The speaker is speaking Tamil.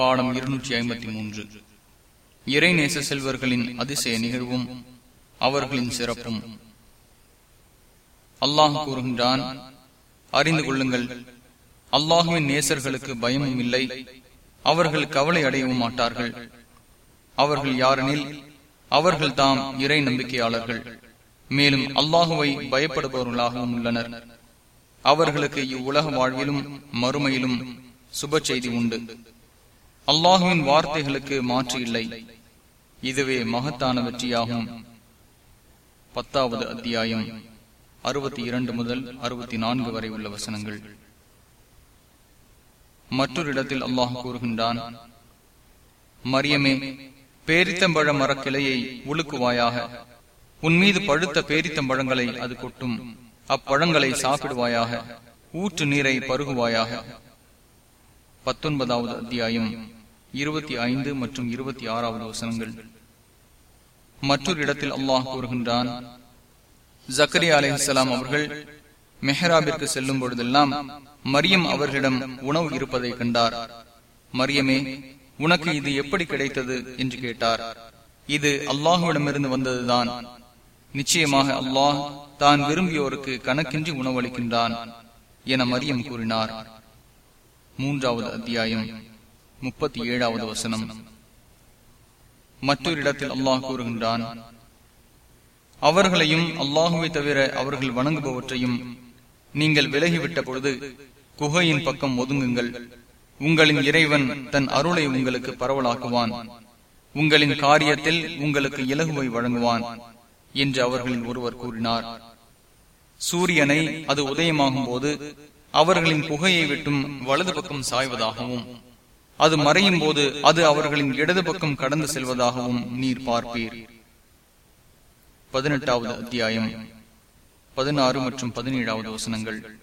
பாடம் இருநூற்றி ஐம்பத்தி மூன்று. இறைநேச செல்வர்களின் அதிசய நிகழ்வும் அவர்களின் சிறப்பும். அல்லாஹ் கூறுகின்றான் அறிந்து கொள்ளுங்கள் அல்லாஹுவின் நேசர்களுக்கு பயமும் இல்லை அவர்கள் கவலை அடையவும் மாட்டார்கள். அவர்கள் யாரெனில் அவர்கள் தாம் இறை நம்பிக்கையாளர்கள். மேலும் அல்லாஹுவை பயப்படுபவர்களாகவும் உள்ளனர். அவர்களுக்கு இவ்வுலக வாழ்விலும் மறுமையிலும் சுப செய்தி உண்டு. அல்லாஹுவின் வார்த்தைகளுக்கு மாற்று இல்லை. இதுவே மகத்தான வெற்றியாகும். பத்தாவது அத்தியாயம் அறுபத்தி இரண்டு முதல் அறுபத்தி நான்கு வரை உள்ள வசனங்கள். மற்றொரு இடத்தில் அல்லாஹ் கூறுகின்றான் மரியமே பேரித்தம்பழ மரக்கிளையை உழுக்குவாயாக உன் மீது பழுத்த பேரித்தம்பழங்களை அது கொட்டும். அப்பழங்களை சாப்பிடுவாயாக. ஊற்று நீரை பருகுவாயாக. பத்தொன்பதாவது அத்தியாயம் இருபத்தி ஐந்து மற்றும் இருபத்தி ஆறாவது வசனங்கள். மற்றொரு இடத்தில் அல்லாஹ் கூறுகின்றான் ஜக்கரியா அலிஹலாம் அவர்கள் மெஹராபிற்கு செல்லும் பொழுதெல்லாம் மரியம் அவர்களிடம் உணவு இருப்பதை கண்டார். மரியமே உனக்கு இது எப்படி கிடைத்தது? என்று கேட்டார். இது அல்லாஹுவிடமிருந்து வந்ததுதான். நிச்சயமாக அல்லாஹ் தான் விரும்பியோருக்கு கணக்கின்றி உணவளிக்கின்றான் என மரியம் கூறினார். மூன்றாவது அத்தியாயம். முப்பத்தி ஏழாவது வசனம். மற்றொரு இடத்தில் அல்லாஹ் கூறுகின்றான் அவர்களையும் அல்லாஹுவை தவிர அவர்கள் வணங்குபவற்றையும் நீங்கள் விலகிவிட்ட பொழுது குகையின் பக்கம் ஒதுங்குங்கள். உங்களின் இறைவன் தன் அருளை உங்களுக்கு பரவலாக்குவான். உங்களின் காரியத்தில் உங்களுக்கு இலகுவை வழங்குவான் என்று அவர்களில் ஒருவர் கூறினார். சூரியனை அது உதயமாகும் போது அவர்களின் புகையை விட்டும் வலது பக்கம் சாய்வதாகவும் அது மறையும் போது அது அவர்களின் இடது பக்கம் கடந்து செல்வதாகவும் நீர் பார்ப்பீர். பதினெட்டாவது அத்தியாயம் பதினாறு மற்றும் பதினேழாவது வசனங்கள்.